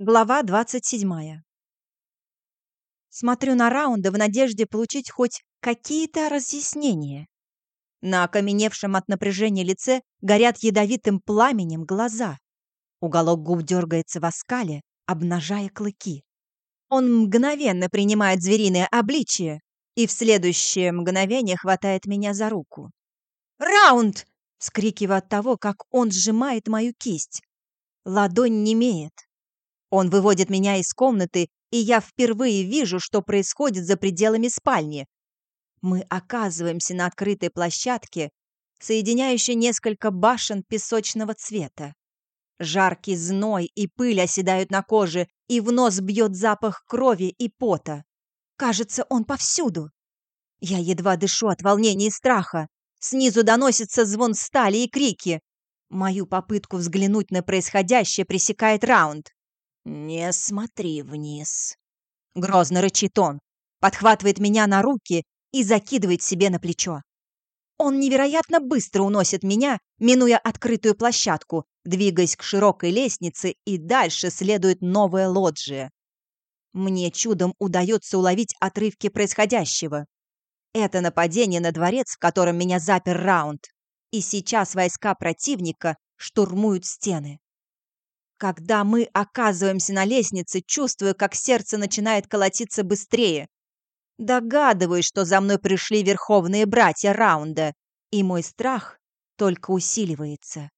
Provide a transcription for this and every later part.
Глава 27. Смотрю на раунды в надежде получить хоть какие-то разъяснения. На окаменевшем от напряжения лице горят ядовитым пламенем глаза. Уголок губ дергается в оскале, обнажая клыки. Он мгновенно принимает звериное обличие и в следующее мгновение хватает меня за руку. «Раунд!» — вскрикиваю от того, как он сжимает мою кисть. Ладонь немеет. Он выводит меня из комнаты, и я впервые вижу, что происходит за пределами спальни. Мы оказываемся на открытой площадке, соединяющей несколько башен песочного цвета. Жаркий зной и пыль оседают на коже, и в нос бьет запах крови и пота. Кажется, он повсюду. Я едва дышу от волнения и страха. Снизу доносится звон стали и крики. Мою попытку взглянуть на происходящее пресекает раунд. «Не смотри вниз», — грозно рычит он, подхватывает меня на руки и закидывает себе на плечо. Он невероятно быстро уносит меня, минуя открытую площадку, двигаясь к широкой лестнице, и дальше следует новая лоджия. Мне чудом удается уловить отрывки происходящего. Это нападение на дворец, в котором меня запер раунд. И сейчас войска противника штурмуют стены. Когда мы оказываемся на лестнице, чувствую, как сердце начинает колотиться быстрее. Догадываюсь, что за мной пришли верховные братья Раунда, и мой страх только усиливается.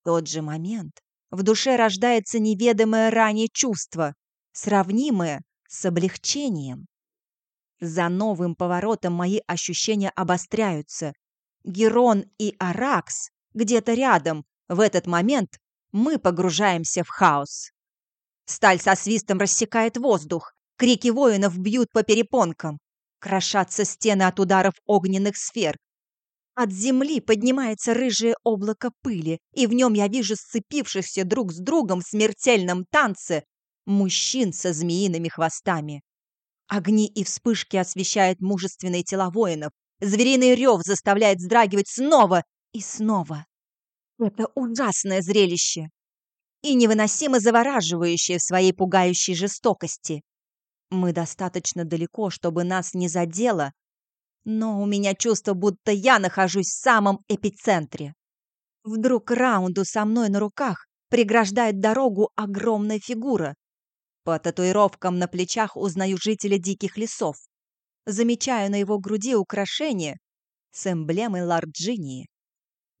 В тот же момент в душе рождается неведомое ранее чувство, сравнимое с облегчением. За новым поворотом мои ощущения обостряются. Герон и Аракс где-то рядом в этот момент мы погружаемся в хаос. Сталь со свистом рассекает воздух, крики воинов бьют по перепонкам, крошатся стены от ударов огненных сфер. От земли поднимается рыжее облако пыли, и в нем я вижу сцепившихся друг с другом в смертельном танце мужчин со змеиными хвостами. Огни и вспышки освещают мужественные тела воинов. Звериный рев заставляет вздрагивать снова и снова. Это ужасное зрелище и невыносимо завораживающее в своей пугающей жестокости. Мы достаточно далеко, чтобы нас не задело, но у меня чувство, будто я нахожусь в самом эпицентре. Вдруг раунду со мной на руках преграждает дорогу огромная фигура. По татуировкам на плечах узнаю жителя диких лесов. Замечаю на его груди украшение с эмблемой Ларджинии.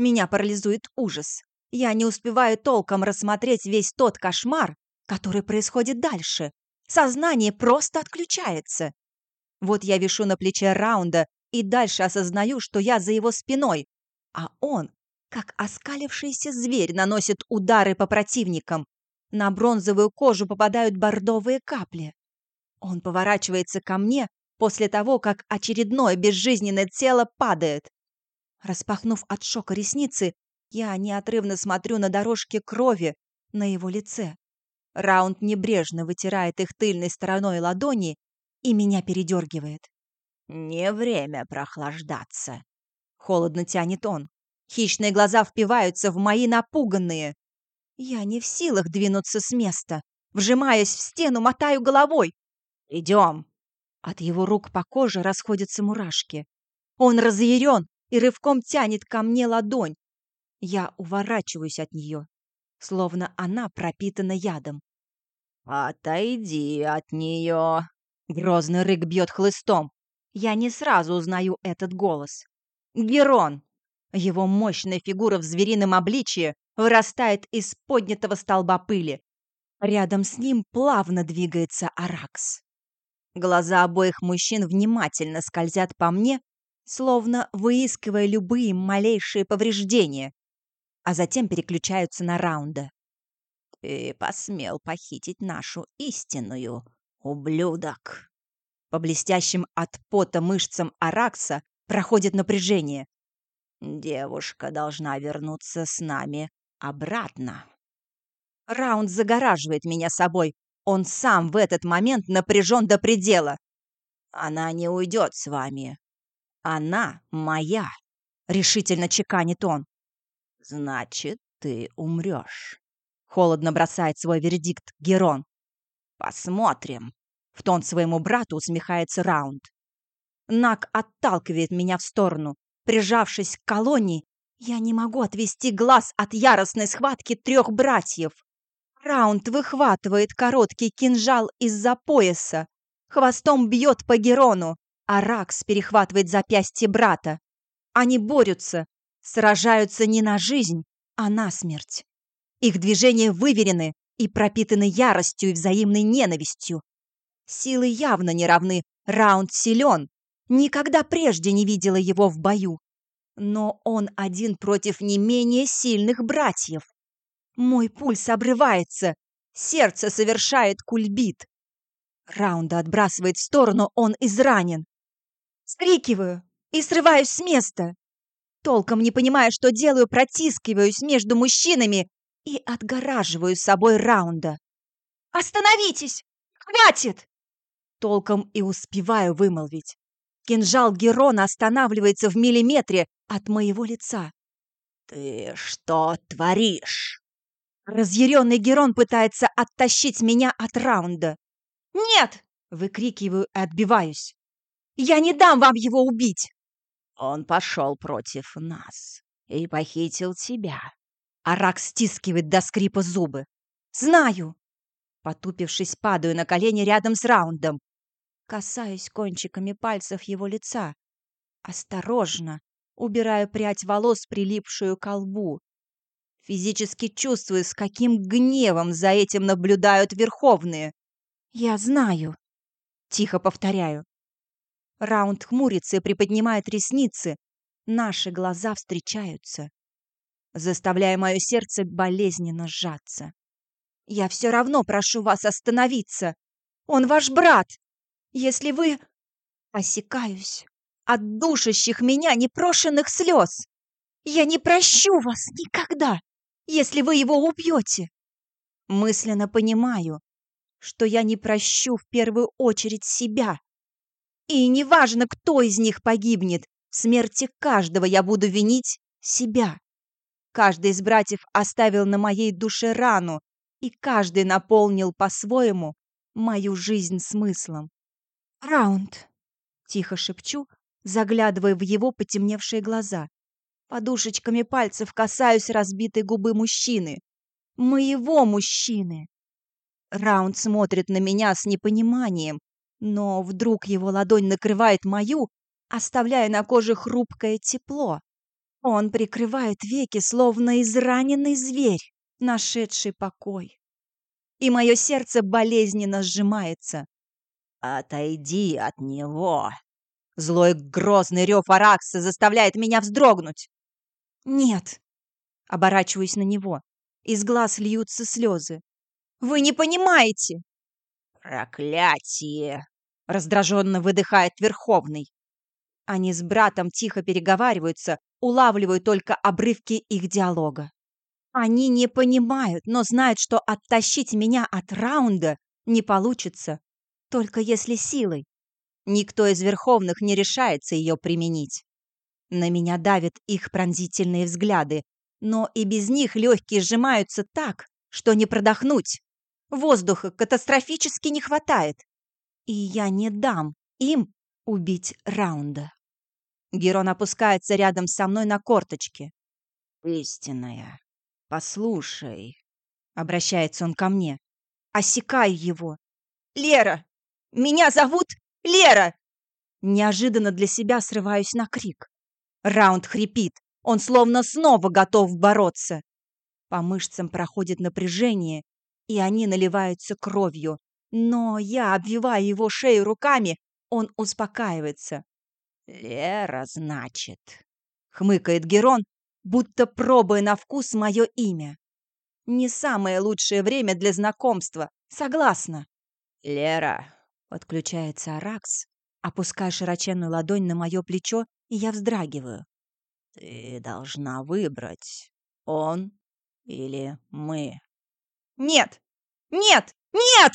Меня парализует ужас. Я не успеваю толком рассмотреть весь тот кошмар, который происходит дальше. Сознание просто отключается. Вот я вишу на плече Раунда и дальше осознаю, что я за его спиной, а он, как оскалившийся зверь, наносит удары по противникам. На бронзовую кожу попадают бордовые капли. Он поворачивается ко мне после того, как очередное безжизненное тело падает. Распахнув от шока ресницы, я неотрывно смотрю на дорожки крови на его лице. Раунд небрежно вытирает их тыльной стороной ладони и меня передергивает. «Не время прохлаждаться», — холодно тянет он. Хищные глаза впиваются в мои напуганные. Я не в силах двинуться с места. Вжимаясь в стену, мотаю головой. «Идем!» От его рук по коже расходятся мурашки. Он разъярен и рывком тянет ко мне ладонь. Я уворачиваюсь от нее, словно она пропитана ядом. «Отойди от нее!» Грозный рык бьет хлыстом. Я не сразу узнаю этот голос. Герон! Его мощная фигура в зверином обличье вырастает из поднятого столба пыли. Рядом с ним плавно двигается Аракс. Глаза обоих мужчин внимательно скользят по мне, словно выискивая любые малейшие повреждения, а затем переключаются на раунда. «Ты посмел похитить нашу истинную, ублюдок!» По блестящим от пота мышцам Аракса проходит напряжение. «Девушка должна вернуться с нами обратно». Раунд загораживает меня собой. Он сам в этот момент напряжен до предела. «Она не уйдет с вами. Она моя, решительно чеканит он. Значит, ты умрешь. Холодно бросает свой вердикт Герон. Посмотрим. В тон своему брату усмехается Раунд. Нак отталкивает меня в сторону. Прижавшись к колонии, я не могу отвести глаз от яростной схватки трех братьев. Раунд выхватывает короткий кинжал из-за пояса, хвостом бьет по Герону, а Ракс перехватывает запястье брата. Они борются, сражаются не на жизнь, а на смерть. Их движения выверены и пропитаны яростью и взаимной ненавистью. Силы явно не равны, раунд силен. Никогда прежде не видела его в бою. Но он один против не менее сильных братьев. Мой пульс обрывается, сердце совершает кульбит. Раунда отбрасывает в сторону, он изранен. Скрикиваю и срываюсь с места. Толком не понимая, что делаю, протискиваюсь между мужчинами и отгораживаю собой раунда. «Остановитесь! Хватит!» Толком и успеваю вымолвить. Кинжал Герона останавливается в миллиметре от моего лица. «Ты что творишь?» Разъяренный Герон пытается оттащить меня от раунда. «Нет!» — выкрикиваю и отбиваюсь. «Я не дам вам его убить!» Он пошел против нас и похитил тебя. Арак стискивает до скрипа зубы. «Знаю!» Потупившись, падаю на колени рядом с раундом. Касаюсь кончиками пальцев его лица. Осторожно, убираю прядь волос, прилипшую к лбу. Физически чувствую, с каким гневом за этим наблюдают верховные. «Я знаю», — тихо повторяю. Раунд хмурится и приподнимает ресницы. Наши глаза встречаются, заставляя мое сердце болезненно сжаться. «Я все равно прошу вас остановиться. Он ваш брат. Если вы...» Осекаюсь от душащих меня непрошенных слез. «Я не прощу вас никогда, если вы его убьете!» Мысленно понимаю, что я не прощу в первую очередь себя. И неважно, кто из них погибнет, в смерти каждого я буду винить себя. Каждый из братьев оставил на моей душе рану, и каждый наполнил по-своему мою жизнь смыслом. «Раунд!» — тихо шепчу, заглядывая в его потемневшие глаза. Подушечками пальцев касаюсь разбитой губы мужчины. Моего мужчины. Раунд смотрит на меня с непониманием, но вдруг его ладонь накрывает мою, оставляя на коже хрупкое тепло. Он прикрывает веки, словно израненный зверь, нашедший покой. И мое сердце болезненно сжимается. «Отойди от него!» Злой грозный рев Аракса заставляет меня вздрогнуть. «Нет!» Оборачиваюсь на него. Из глаз льются слезы. «Вы не понимаете!» «Проклятие!» Раздраженно выдыхает Верховный. Они с братом тихо переговариваются, улавливаю только обрывки их диалога. Они не понимают, но знают, что оттащить меня от раунда не получится, только если силой. Никто из верховных не решается ее применить. На меня давят их пронзительные взгляды, но и без них легкие сжимаются так, что не продохнуть. Воздуха катастрофически не хватает и я не дам им убить Раунда. Герон опускается рядом со мной на корточки. «Истинная, послушай», — обращается он ко мне. Осекаю его. «Лера! Меня зовут Лера!» Неожиданно для себя срываюсь на крик. Раунд хрипит. Он словно снова готов бороться. По мышцам проходит напряжение, и они наливаются кровью. Но я обвиваю его шею руками, он успокаивается. «Лера, значит», — хмыкает Герон, будто пробуя на вкус мое имя. «Не самое лучшее время для знакомства, согласна». «Лера», — подключается Аракс, опуская широченную ладонь на мое плечо, и я вздрагиваю. «Ты должна выбрать, он или мы». «Нет! Нет! Нет!»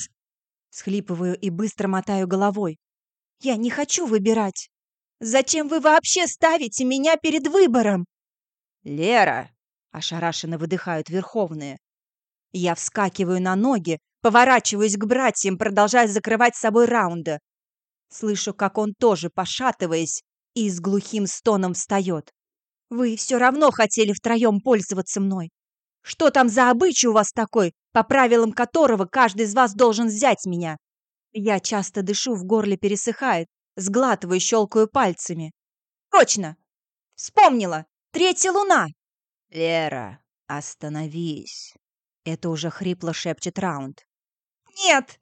Схлипываю и быстро мотаю головой. Я не хочу выбирать. Зачем вы вообще ставите меня перед выбором? Лера, ошарашенно выдыхают верховные. Я вскакиваю на ноги, поворачиваюсь к братьям, продолжая закрывать с собой раунда. Слышу, как он тоже, пошатываясь, и с глухим стоном встает. «Вы все равно хотели втроем пользоваться мной. Что там за обычай у вас такой, по правилам которого каждый из вас должен взять меня?» Я часто дышу, в горле пересыхает, сглатываю, щелкаю пальцами. «Точно! Вспомнила! Третья луна!» «Лера, остановись!» Это уже хрипло шепчет Раунд. «Нет!»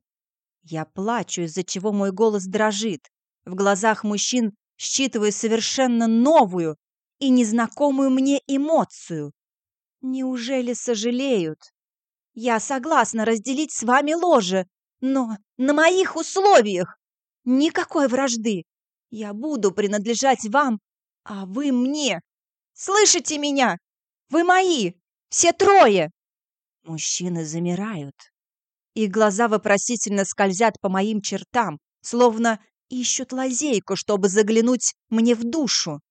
Я плачу, из-за чего мой голос дрожит. В глазах мужчин считываю совершенно новую и незнакомую мне эмоцию. Неужели сожалеют? Я согласна разделить с вами ложе, но на моих условиях. Никакой вражды. Я буду принадлежать вам, а вы мне. Слышите меня? Вы мои, все трое. Мужчины замирают. Их глаза вопросительно скользят по моим чертам, словно ищут лазейку, чтобы заглянуть мне в душу.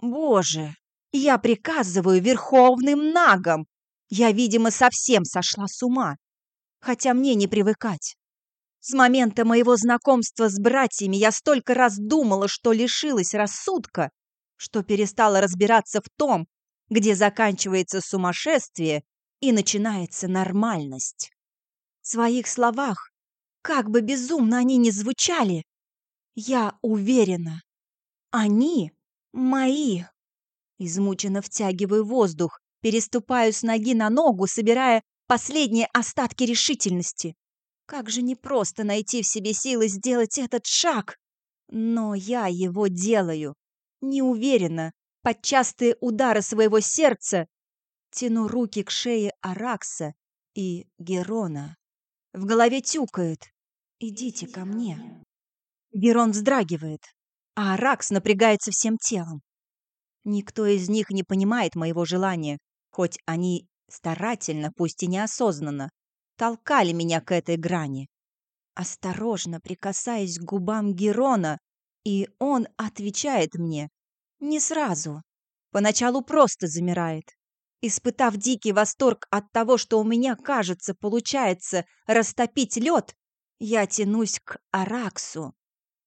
Боже, я приказываю верховным нагам. Я, видимо, совсем сошла с ума. Хотя мне не привыкать. С момента моего знакомства с братьями я столько раз думала, что лишилась рассудка, что перестала разбираться в том, где заканчивается сумасшествие и начинается нормальность. В своих словах, как бы безумно они ни звучали, я уверена, они мои. Измученно втягиваю воздух, переступаю с ноги на ногу, собирая последние остатки решительности. Как же непросто найти в себе силы сделать этот шаг. Но я его делаю. Неуверенно, под частые удары своего сердца, тяну руки к шее Аракса и Герона. В голове тюкает. «Идите ко мне». Герон вздрагивает, а Аракс напрягается всем телом. Никто из них не понимает моего желания, хоть они старательно, пусть и неосознанно, толкали меня к этой грани. Осторожно прикасаясь к губам Герона, и он отвечает мне. Не сразу. Поначалу просто замирает. Испытав дикий восторг от того, что у меня, кажется, получается растопить лед, я тянусь к Араксу.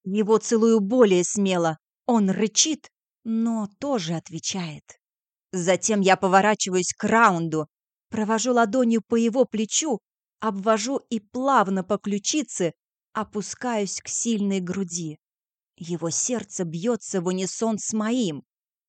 Его целую более смело. Он рычит, но тоже отвечает. Затем я поворачиваюсь к раунду, провожу ладонью по его плечу, обвожу и плавно по ключице опускаюсь к сильной груди. Его сердце бьется в унисон с моим.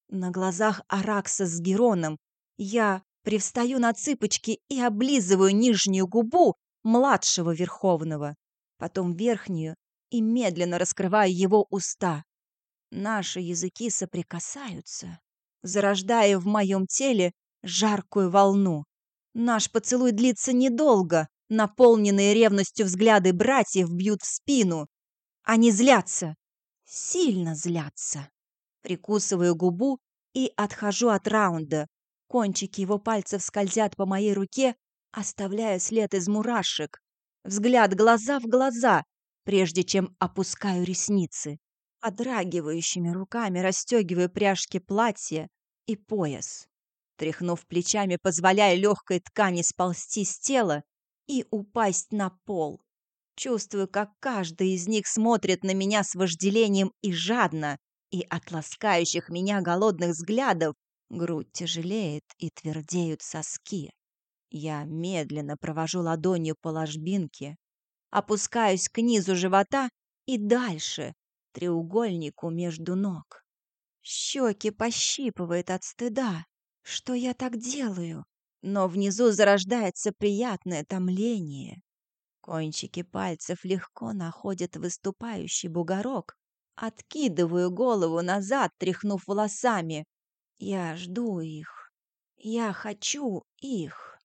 На глазах Аракса с Героном я привстаю на цыпочки и облизываю нижнюю губу младшего Верховного, потом верхнюю и медленно раскрываю его уста. Наши языки соприкасаются, зарождая в моем теле жаркую волну. Наш поцелуй длится недолго, наполненные ревностью взгляды братьев бьют в спину. Они злятся, сильно злятся. Прикусываю губу и отхожу от раунда. Кончики его пальцев скользят по моей руке, оставляя след из мурашек. Взгляд глаза в глаза, прежде чем опускаю ресницы. Одрагивающими руками расстегиваю пряжки платья и пояс. Тряхнув плечами, позволяя легкой ткани сползти с тела и упасть на пол. Чувствую, как каждый из них смотрит на меня с вожделением и жадно, и от ласкающих меня голодных взглядов грудь тяжелеет и твердеют соски. Я медленно провожу ладонью по ложбинке, опускаюсь к низу живота и дальше, треугольнику между ног. Щеки пощипывает от стыда. Что я так делаю? Но внизу зарождается приятное томление. Кончики пальцев легко находят выступающий бугорок. Откидываю голову назад, тряхнув волосами. Я жду их. Я хочу их.